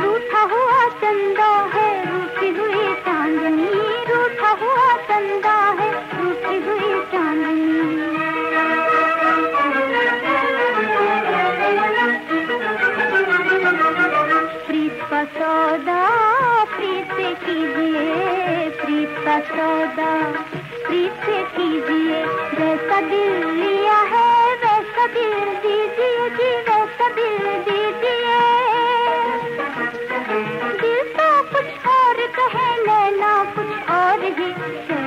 रूठा हुआ चंदा है हुई चांदनी। रूठा हुआ चंदा है हुई चांदनी। प्रीत सौदा, प्रीत कीजिए, प्रीत सौदा। प्रीत से कीजिए, जैसा दिल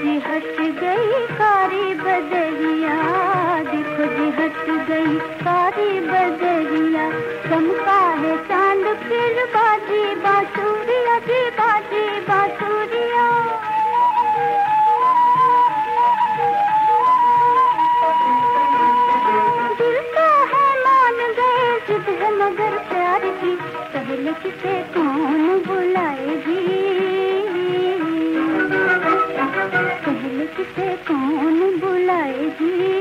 जी हट गई कारी बदरिया देखो जी हट गई कारी बदरिया चमका है चाँद फिर बाजी बासुरिया जी, बाजी बासुरिया। दिल तो है मान गए जिद है मगर प्यार की। पहले किसे कौन बुलाएगी? बुलाएगी।